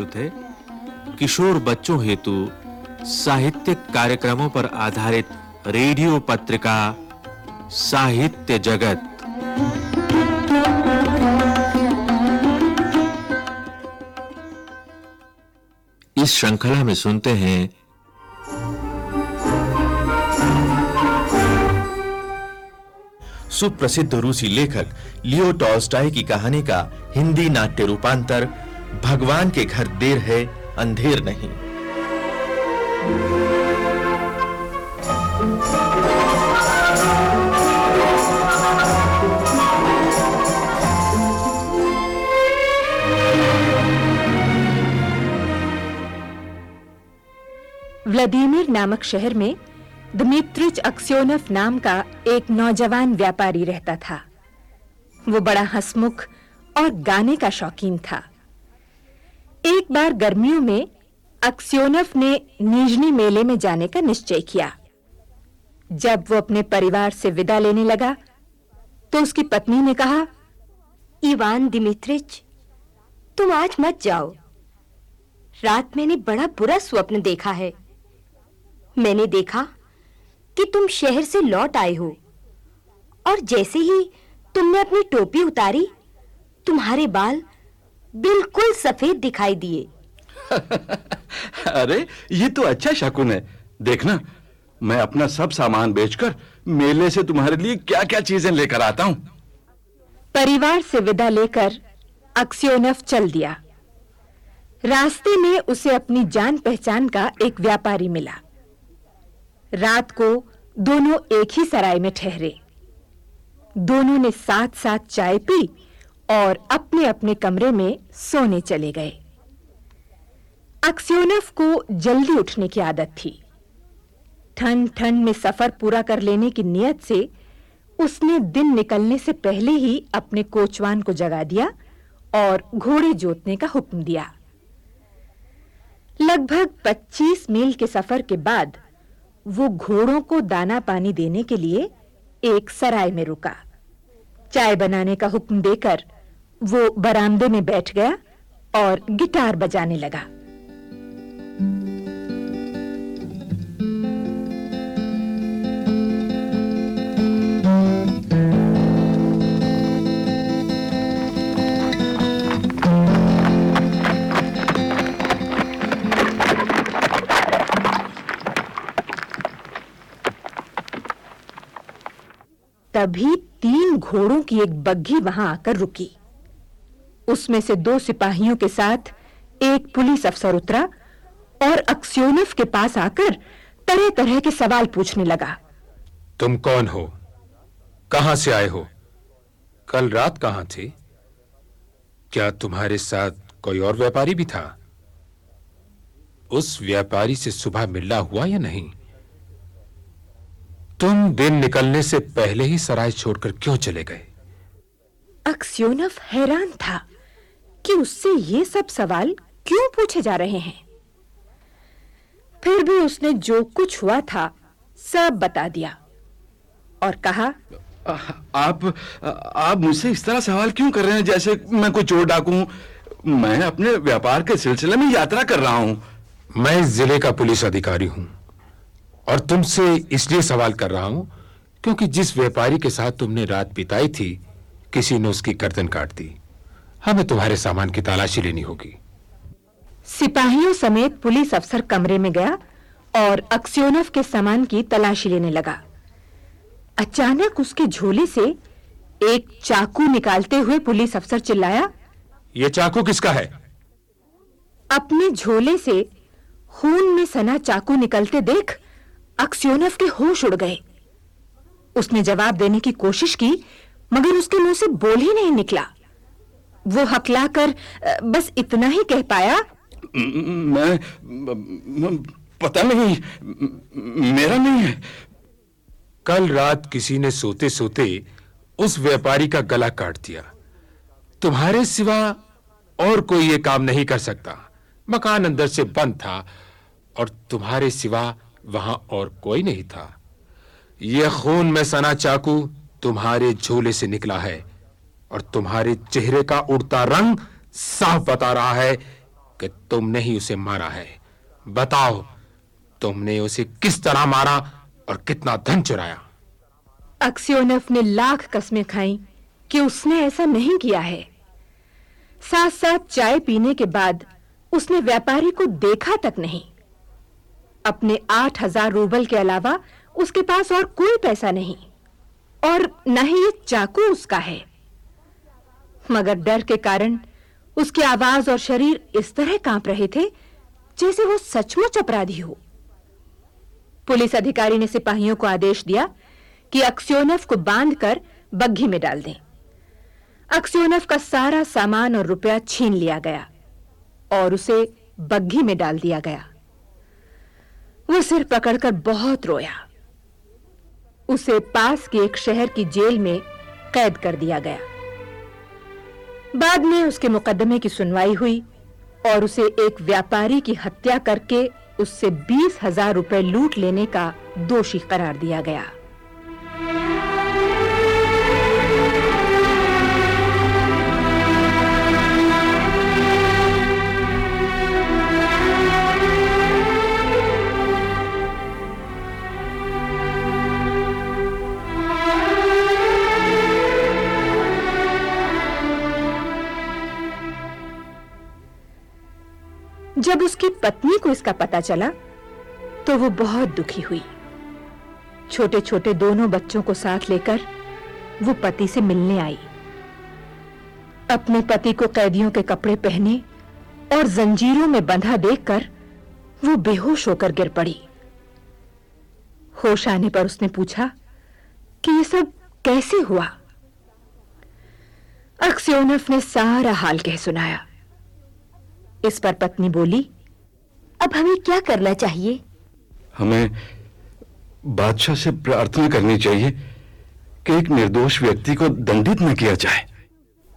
थे। किशोर बच्चों हेतु साहित्यिक कार्यक्रमों पर आधारित रेडियो पत्रिका, साहित्य जगत। इस श्रृंखला में सुनते हैं। सुप्रसिद्ध रूसी लेखक लियो टॉल्स्टॉय की कहानी का हिंदी नाट्य रूपांतर भगवान के घर देर है, अंधेर नहीं। व्लादिमीर नामक शहर में दमित्रिच अक्सियोनफ नाम का एक नौजवान व्यापारी रहता था। वो बड़ा हंसमुख और गाने का शौकीन था। एक बार गर्मियों में अक्सियोनफ ने निजनी मेले में जाने का निश्चय किया। जब वो अपने परिवार से विदा लेने लगा तो उसकी पत्नी ने कहा इवान दिमित्रिच, तुम आज मत जाओ। रात मैंने बड़ा बुरा स्वप्न देखा है। मैंने देखा कि तुम शहर से लौट आए हो, और जैसे ही तुमने अपनी टोपी उतारी, तुम्हारे बाल बिल्कुल सफ़ेद दिखाई दिए। अरे ये तो अच्छा शकुन है। देखना मैं अपना सब सामान बेचकर मेले से तुम्हारे लिए क्या-क्या चीज़ें लेकर आता हूँ। परिवार से विदा लेकर अक्सियोनफ चल दिया। रास्ते में उसे अपनी जान पहचान का एक व्यापारी मिला। रात को दोनों एक ही सराय में ठहरे। दोनों ने साथ-साथ चाय पी और अपने-अपने कमरे में सोने चले गए। अक्सियोनफ को जल्दी उठने की आदत थी। ठंड ठंड में सफ़र पूरा कर लेने की नियत से उसने दिन निकलने से पहले ही अपने कोचवान को जगा दिया और घोड़े जोतने का हुक्म दिया। लगभग 25 मील के सफ़र के बाद वो घोड़ों को दाना पानी देने के लिए एक सराय में रुका। चाय बनाने का हुक्म देकर वो बरामदे में बैठ गया और गिटार बजाने लगा। तभी तीन घोड़ों की एक बग्घी वहाँ आकर रुकी। उसमें से दो सिपाहियों के साथ एक पुलिस अफसर उतरा और अक्सियोनफ के पास आकर तरह-तरह के सवाल पूछने लगा। तुम कौन हो? कहाँ से आए हो? कल रात कहाँ थे? क्या तुम्हारे साथ कोई और व्यापारी भी था? उस व्यापारी से सुबह मिलना हुआ या नहीं? तुम दिन निकलने से पहले ही सराय छोड़कर क्यों चले गए? अक्सियोनफ हैरान था। कि उससे ये सब सवाल क्यों पूछे जा रहे हैं? फिर भी उसने जो कुछ हुआ था सब बता दिया और कहा आप आप मुझसे इस तरह सवाल क्यों कर रहे हैं? जैसे मैं कोई चोर डाकू हूँ मैं अपने व्यापार के सिलसिले में यात्रा कर रहा हूँ। मैं ज़िले का पुलिस अधिकारी हूँ और तुमसे इसलिए सवाल कर रहा हूँ क्योंकि जिस व्यापारी के साथ तुमने रात बिताई थी किसी ने उसकी गर्दन काट दी। हमें तुम्हारे सामान की तलाशी लेनी होगी। सिपाहियों समेत पुलिस अफसर कमरे में गया और अक्सियोनफ के सामान की तलाशी लेने लगा। अचानक उसके झोले से एक चाकू निकालते हुए पुलिस अफसर चिल्लाया यह चाकू किसका है? अपने झोले से खून में सना चाकू निकलते देख अक्सियोनफ के होश उड़ गए। उसने जवाब देने की कोशिश की मगर उसके मुँह से बोल ही नहीं निकला। वो हकलाकर बस इतना ही कह पाया। मैं पता नहीं मेरा नहीं है। कल रात किसी ने सोते-सोते उस व्यापारी का गला काट दिया। तुम्हारे सिवा और कोई ये काम नहीं कर सकता। मकान अंदर से बंद था और तुम्हारे सिवा वहाँ और कोई नहीं था। यह खून में सना चाकू तुम्हारे झोले से निकला है। और तुम्हारे चेहरे का उड़ता रंग साफ़ बता रहा है कि तुमने ही उसे मारा है। बताओ, तुमने उसे किस तरह मारा और कितना धन चुराया? अक्सियोनफ ने लाख कस्में खाई कि उसने ऐसा नहीं किया है। साथ साथ चाय पीने के बाद उसने व्यापारी को देखा तक नहीं। अपने आठ हज़ार रूबल के अलावा उसके पास और कोई पैसा नहीं। और न ही ये चाकू उसका है। मगर डर के कारण उसकी आवाज़ और शरीर इस तरह काँप रहे थे जैसे वो सचमुच अपराधी हो। पुलिस अधिकारी ने सिपाहियों को आदेश दिया कि अक्सियोनफ को बांधकर बग्घी में डाल दें। अक्सियोनफ का सारा सामान और रुपया छीन लिया गया और उसे बग्घी में डाल दिया गया। वो सिर पकड़कर बहुत रोया। उसे पास के एक शहर की जेल में कैद कर दिया गया। बाद में उसके मुकदमे की सुनवाई हुई और उसे एक व्यापारी की हत्या करके उससे बीस हज़ार रुपए लूट लेने का दोषी करार दिया गया। जब उसकी पत्नी को इसका पता चला तो वो बहुत दुखी हुई। छोटे-छोटे दोनों बच्चों को साथ लेकर वो पति से मिलने आई। अपने पति को कैदियों के कपड़े पहने और जंजीरों में बंधा देखकर वो बेहोश होकर गिर पड़ी। होश आने पर उसने पूछा कि ये सब कैसे हुआ? अक्सियोनफ ने सारा हाल कह सुनाया। इस पर पत्नी बोली अब हमें क्या करना चाहिए? हमें बादशाह से प्रार्थना करनी चाहिए कि एक निर्दोष व्यक्ति को दंडित न किया जाए।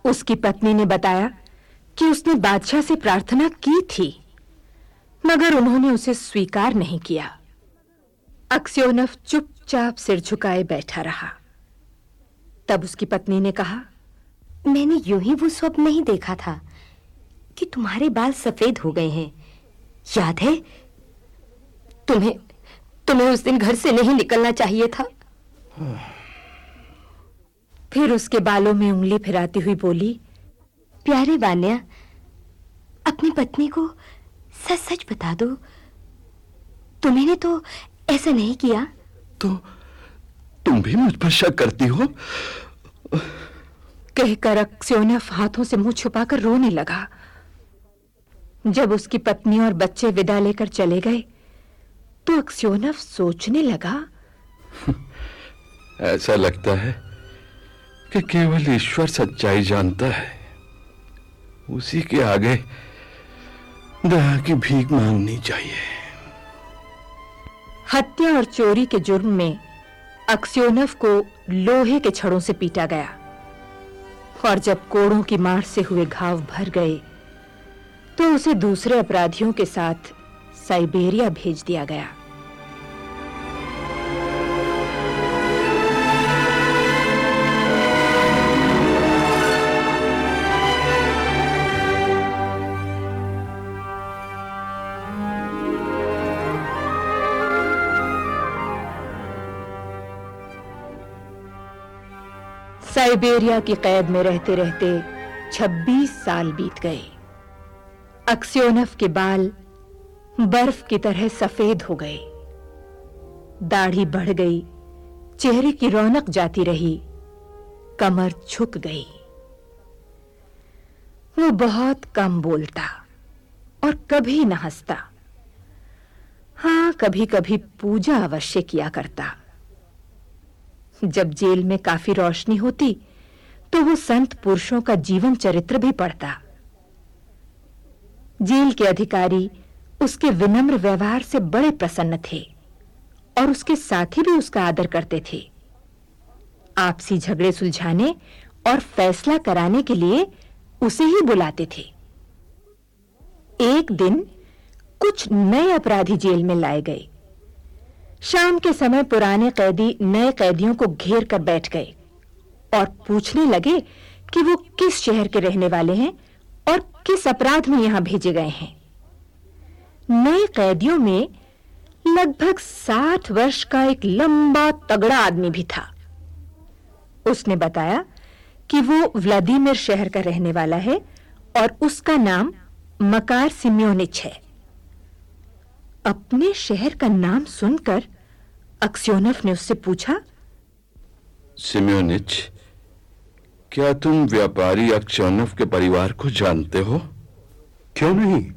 उसकी पत्नी ने बताया कि उसने बादशाह से प्रार्थना की थी मगर उन्होंने उसे स्वीकार नहीं किया। अक्सियोनफ चुपचाप सिर झुकाए बैठा रहा। तब उसकी पत्नी ने कहा मैंने यूँ ही वो स्वप्न नहीं देखा था। कि तुम्हारे बाल सफ़ेद हो गए हैं। याद है? तुम्हें तुम्हें उस दिन घर से नहीं निकलना चाहिए था। फिर उसके बालों में उंगली फिराती हुई बोली प्यारे वान्या अपनी पत्नी को सच सच बता दो। तुम्हें तो ऐसा नहीं किया। तो तुम भी मुझ पर शक करती हो? कहकर अक्सियोनफ हाथों से मुँह छुपाकर रोने लगा। जब उसकी पत्नी और बच्चे विदा लेकर चले गए तो अक्सियोनफ सोचने लगा ऐसा लगता है कि केवल ईश्वर सच्चाई जानता है। उसी के आगे दया की भीख मांगनी चाहिए। हत्या और चोरी के जुर्म में अक्सियोनफ को लोहे के छड़ों से पीटा गया और जब कोड़ों की मार से हुए घाव भर गए तो उसे दूसरे अपराधियों के साथ साइबेरिया भेज दिया गया। साइबेरिया की कैद में रहते रहते 26 साल बीत गए। अक्सियोनफ के बाल बर्फ़ की तरह सफ़ेद हो गए। दाढ़ी बढ़ गई, चेहरे की रौनक जाती रही, कमर झुक गई। वो बहुत कम बोलता और कभी न हंसता। हाँ, कभी-कभी पूजा अवश्य किया करता। जब जेल में काफ़ी रोशनी होती तो वो संत पुरुषों का जीवन चरित्र भी पढ़ता। जेल के अधिकारी उसके विनम्र व्यवहार से बड़े प्रसन्न थे और उसके साथी भी उसका आदर करते थे। आपसी झगड़े सुलझाने और फैसला कराने के लिए उसे ही बुलाते थे। एक दिन कुछ नए अपराधी जेल में लाए गए। शाम के समय पुराने कैदी नए कैदियों को घेर कर बैठ गए और पूछने लगे कि वो किस शहर के रहने वाले हैं और किस अपराध में यहाँ भेजे गए हैं? नए कैदियों में लगभग साठ वर्ष का एक लंबा तगड़ा आदमी भी था। उसने बताया कि वो व्लादिमीर शहर का रहने वाला है और उसका नाम मकार सिम्योनिच है। अपने शहर का नाम सुनकर अक्सियोनफ ने उससे पूछा, सिम्योनिच? क्या तुम व्यापारी अक्षौनफ के परिवार को जानते हो? क्यों नहीं?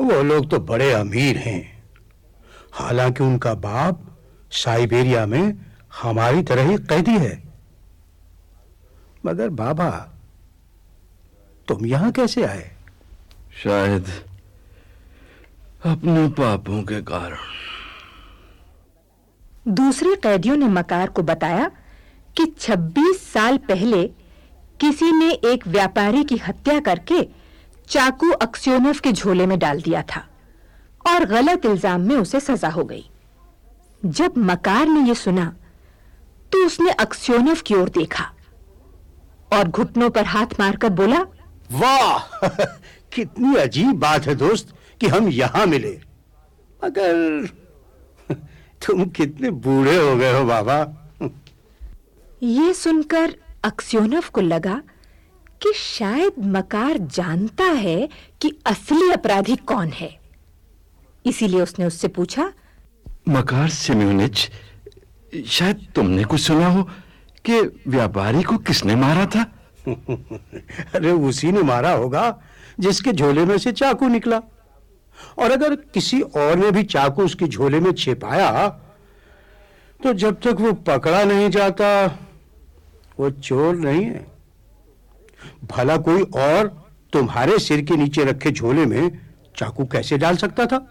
वो लोग तो बड़े अमीर हैं। हालाँकि उनका बाप साइबेरिया में हमारी तरह ही कैदी है। मगर बाबा तुम यहाँ कैसे आए? शायद अपने पापों के कारण। दूसरे कैदियों ने मकार को बताया कि 26 साल पहले किसी ने एक व्यापारी की हत्या करके चाकू अक्सियोनफ के झोले में डाल दिया था और गलत इल्ज़ाम में उसे सजा हो गई। जब मकार ने यह सुना तो उसने अक्सियोनफ की ओर देखा और घुटनों पर हाथ मारकर बोला, वाह, कितनी अजीब बात है दोस्त कि हम यहाँ मिले। मगर तुम कितने बूढ़े हो गए हो बाबा। ये सुनकर अक्सियोनफ को लगा कि शायद मकार जानता है कि असली अपराधी कौन है। इसीलिए उसने उससे पूछा मकार सिम्योनिच शायद तुमने कुछ सुना हो कि व्यापारी को किसने मारा था? अरे उसी ने मारा होगा जिसके झोले में से चाकू निकला। और अगर किसी और ने भी चाकू उसके झोले में छिपाया तो जब तक वो पकड़ा नहीं जाता वो चोर नहीं है। भला कोई और तुम्हारे सिर के नीचे रखे झोले में चाकू कैसे डाल सकता था?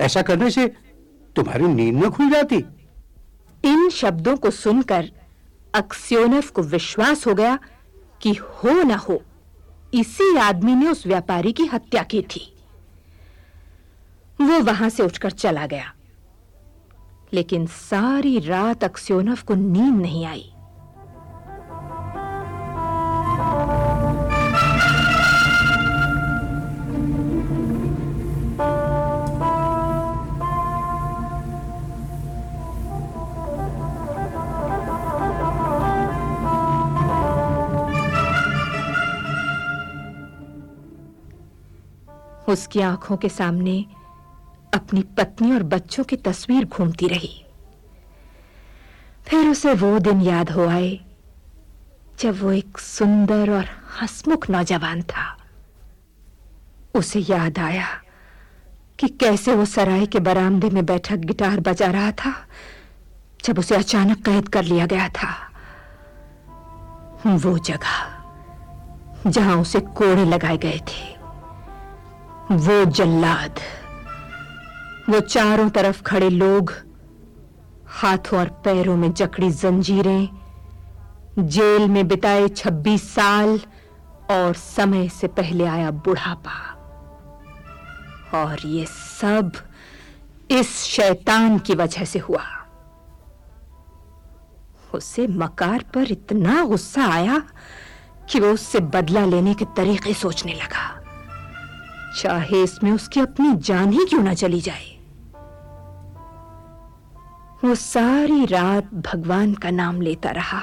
ऐसा करने से तुम्हारी नींद न खुल जाती। इन शब्दों को सुनकर अक्सियोनफ को विश्वास हो गया कि हो ना हो, इसी आदमी ने उस व्यापारी की हत्या की थी। वो वहाँ से उठकर चला गया, लेकिन सारी रात अक्सियोनफ को नींद नहीं आई। उसकी आँखों के सामने अपनी पत्नी और बच्चों की तस्वीर घूमती रही। फिर उसे वो दिन याद हो आए, जब वो एक सुंदर और हंसमुख नौजवान था। उसे याद आया कि कैसे वो सराय के बरामदे में बैठा गिटार बजा रहा था, जब उसे अचानक कैद कर लिया गया था। वो जगह जहाँ उसे कोड़े लगाए गए थे। वो जल्लाद। वो चारों तरफ़ खड़े लोग, हाथों और पैरों में जकड़ी जंजीरें, जेल में बिताए 26 साल और समय से पहले आया बुढ़ापा। और ये सब इस शैतान की वजह से हुआ। उसे मकार पर इतना गुस्सा आया कि वो उससे बदला लेने के तरीके सोचने लगा। चाहे इसमें उसकी अपनी जान ही क्यों ना चली जाए। वो सारी रात भगवान का नाम लेता रहा,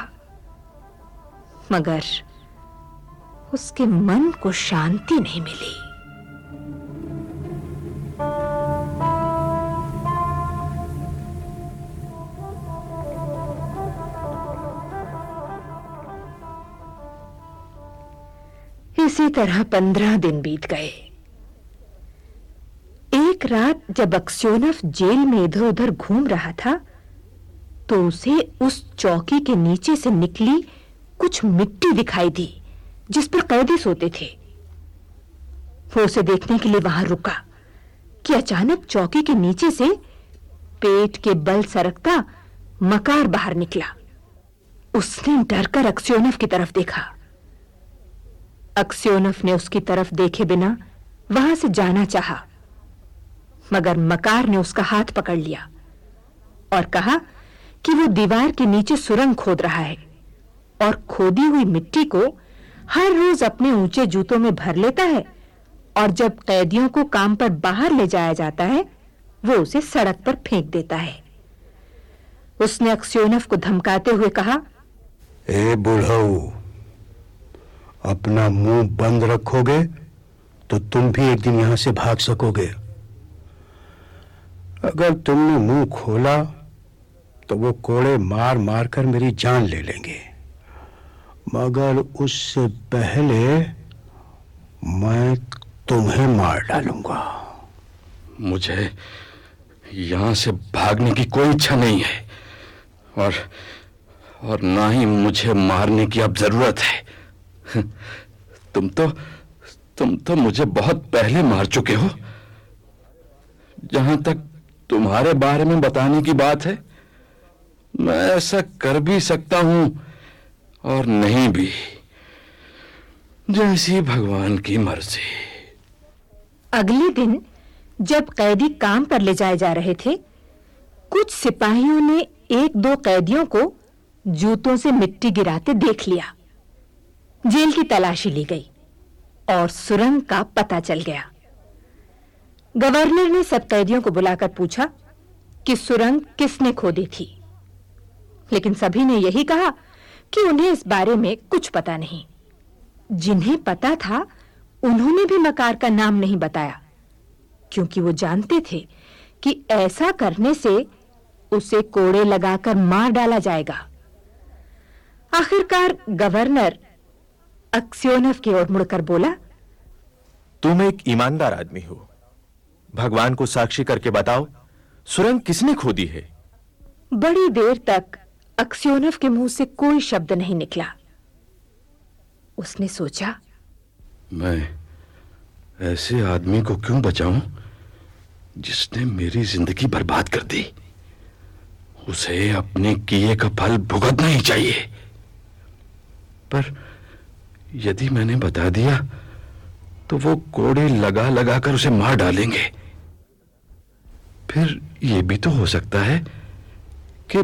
मगर उसके मन को शांति नहीं मिली। इसी तरह पंद्रह दिन बीत गए। रात जब अक्सियोनफ जेल में इधर उधर घूम रहा था तो उसे उस चौकी के नीचे से निकली कुछ मिट्टी दिखाई दी, जिस पर कैदी सोते थे। वो उसे देखने के लिए वहाँ रुका कि अचानक चौकी के नीचे से पेट के बल सरकता मकार बाहर निकला। उसने डरकर अक्सियोनफ की तरफ़ देखा। अक्सियोनफ ने उसकी तरफ़ देखे बिना वहाँ से जाना चाहा। मगर मकार ने उसका हाथ पकड़ लिया और कहा कि वो दीवार के नीचे सुरंग खोद रहा है और खोदी हुई मिट्टी को हर रोज अपने ऊँचे जूतों में भर लेता है और जब कैदियों को काम पर बाहर ले जाया जाता है, वो उसे सड़क पर फेंक देता है। उसने अक्सियोनफ को धमकाते हुए कहा ए बुढ़ऊ, अपना मुँह बंद रखोगे तो तुम भी एक दिन यहाँ से भाग सकोगे। अगर तुमने मुँह खोला तो वो कोड़े मार मार कर मेरी जान ले लेंगे। मगर उससे पहले मैं तुम्हें मार डालूँगा। मुझे यहाँ से भागने की कोई इच्छा नहीं है, और और ना ही मुझे मारने की अब ज़रूरत है। तुम तो तुम तो मुझे बहुत पहले मार चुके हो। जहाँ तक तुम्हारे बारे में बताने की बात है? मैं ऐसा कर भी सकता हूँ और नहीं भी। जैसी भगवान की मर्ज़ी। अगले दिन, जब कैदी काम पर ले जाए जा रहे थे, कुछ सिपाहियों ने एक दो कैदियों को जूतों से मिट्टी गिराते देख लिया। जेल की तलाशी ली गई और सुरंग का पता चल गया। गवर्नर ने सब कैदियों को बुलाकर पूछा कि सुरंग किसने खोदी थी। लेकिन सभी ने यही कहा कि उन्हें इस बारे में कुछ पता नहीं। जिन्हें पता था, उन्होंने भी मकार का नाम नहीं बताया, क्योंकि वो जानते थे कि ऐसा करने से उसे कोड़े लगाकर मार डाला जाएगा। आखिरकार गवर्नर अक्सियोनफ की ओर मुड़कर बोला, तुम एक ईमानदार आदमी हो। भगवान को साक्षी करके बताओ सुरंग किसने खोदी है? बड़ी देर तक अक्सियोनफ के मुँह से कोई शब्द नहीं निकला। उसने सोचा मैं ऐसे आदमी को क्यों बचाऊं जिसने मेरी ज़िंदगी बर्बाद कर दी? उसे अपने किए का फल भुगतना ही चाहिए। पर यदि मैंने बता दिया तो वो कोड़े लगा लगा कर उसे मार डालेंगे। फिर ये भी तो हो सकता है कि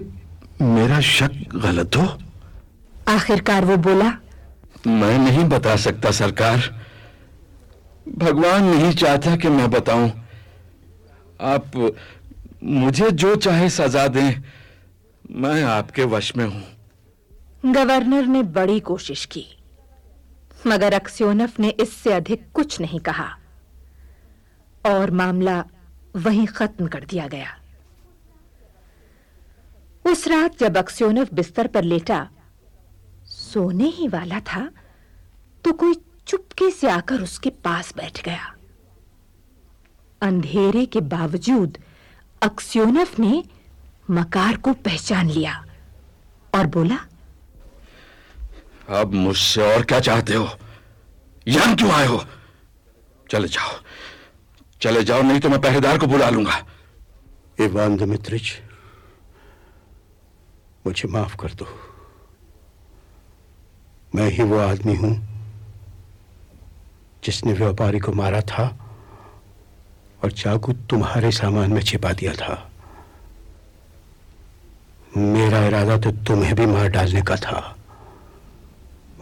मेरा शक गलत हो। आखिरकार वो बोला मैं नहीं बता सकता सरकार। भगवान नहीं चाहता कि मैं बताऊँ। आप मुझे जो चाहे सजा दें मैं आपके वश में हूँ। गवर्नर ने बड़ी कोशिश की मगर अक्सियोनफ ने इससे अधिक कुछ नहीं कहा। और मामला वहीं खत्म कर दिया गया। उस रात जब अक्सियोनफ बिस्तर पर लेटा, सोने ही वाला था तो कोई चुपके से आकर उसके पास बैठ गया। अंधेरे के बावजूद अक्सियोनफ ने मकार को पहचान लिया और बोला, अब मुझसे और क्या चाहते हो? यहाँ क्यों आए हो? चले जाओ। चले जाओ, नहीं तो मैं पहरेदार को बुला लूँगा। इवान दिमित्रिच मुझे माफ़ कर दो। मैं ही वो आदमी हूँ जिसने व्यापारी को मारा था और चाकू तुम्हारे सामान में छिपा दिया था। मेरा इरादा तो तुम्हें भी मार डालने का था,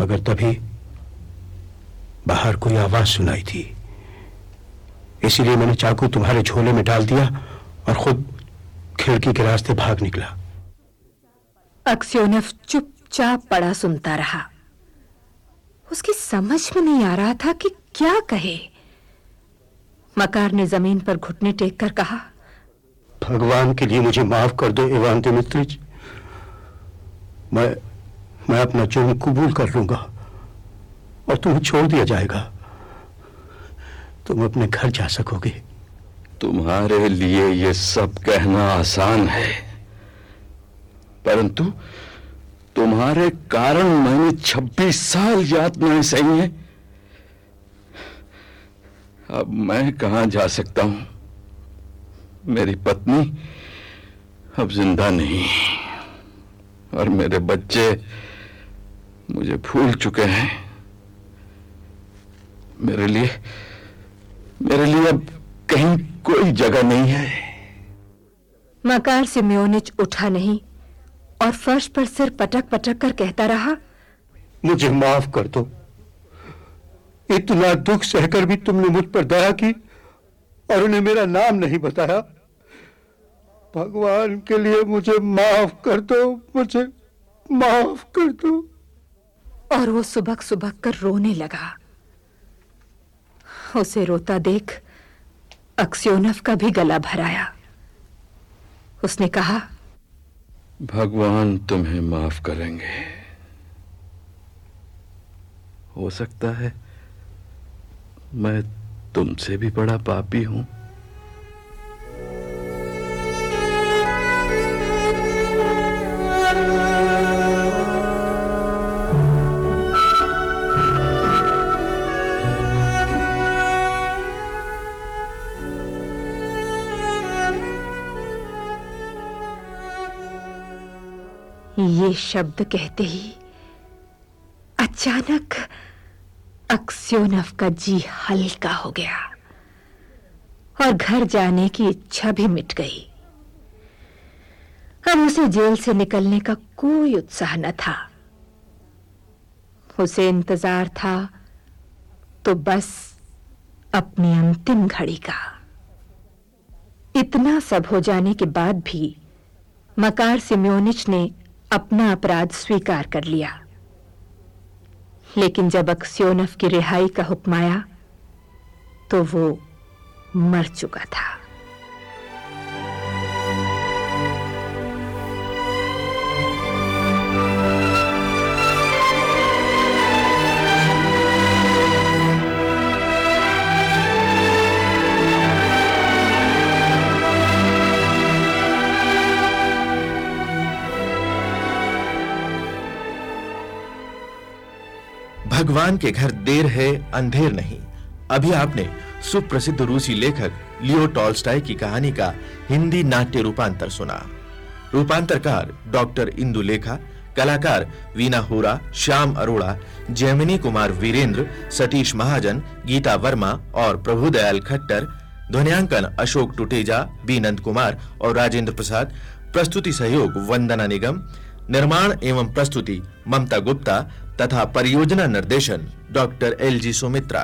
मगर तभी बाहर कोई आवाज़ सुनाई थी। इसीलिए मैंने चाकू तुम्हारे झोले में डाल दिया और खुद खिड़की के रास्ते भाग निकला। अक्सियोनफ चुपचाप पड़ा सुनता रहा। उसकी समझ में नहीं आ रहा था कि क्या कहे। मकार ने ज़मीन पर घुटने टेक कर कहा भगवान के लिए मुझे माफ़ कर दो इवान दिमित्रिच मैं मैं अपना जुर्म कबूल कर लूँगा और तुम्हें छोड़ दिया जाएगा। तुम अपने घर जा सकोगे। तुम्हारे लिए ये सब कहना आसान है। परंतु तुम्हारे कारण मैंने 26 साल यातनाएँ सही हैं। अब मैं कहाँ जा सकता हूँ? मेरी पत्नी अब ज़िंदा नहीं और मेरे बच्चे मुझे भूल चुके हैं। मेरे लिए मेरे लिए अब कहीं कोई जगह नहीं है। मकार सिम्योनिच उठा नहीं और फर्श पर सिर पटक पटक कर कहता रहा मुझे माफ़ कर दो। इतना दुख सहकर भी तुमने मुझ पर दया की और उन्हें मेरा नाम नहीं बताया। भगवान के लिए मुझे माफ़ कर दो मुझे माफ़ कर दो। और वो सुबह सुबह कर रोने लगा। उसे रोता देख अक्सोनफ का भी गला भराया उसने कहा, भगवान तुम्हें माफ़ करेंगे। हो सकता है मैं तुमसे भी बड़ा पापी हूँ। ये शब्द कहते ही अचानक अक्सियोनफ का जी हल्का हो गया और घर जाने की इच्छा भी मिट गई। अब उसे जेल से निकलने का कोई उत्साह न था। उसे इंतज़ार था तो बस अपनी अंतिम घड़ी का। इतना सब हो जाने के बाद भी मकार सिम्योनिच ने अपना अपराध स्वीकार कर लिया। लेकिन जब अक्सियोनफ की रिहाई का हुक्म आया तो वो मर चुका था। भगवान के घर देर है, अंधेर नहीं। अभी आपने सुप्रसिद्ध रूसी लेखक लियो टॉल्स्टाय की कहानी का हिंदी नाट्य रूपांतर सुना। रूपांतरकार डॉक्टर इंदुलेखा, कलाकार वीना होरा, श्याम अरोड़ा, जैमिनी कुमार वीरेंद्र, सतीश महाजन, गीता वर्मा और प्रभुदयाल खट्टर, ध्वनियांकन अशोक टुटेजा बी नंद कुमार और राजेंद्र प्रसाद, प्रस्तुति सहयोग वंदना निगम, निर्माण एवं प्रस्तुति ममता गुप्ता तथा परियोजना निर्देशन डॉक्टर एल जी सुमित्रा।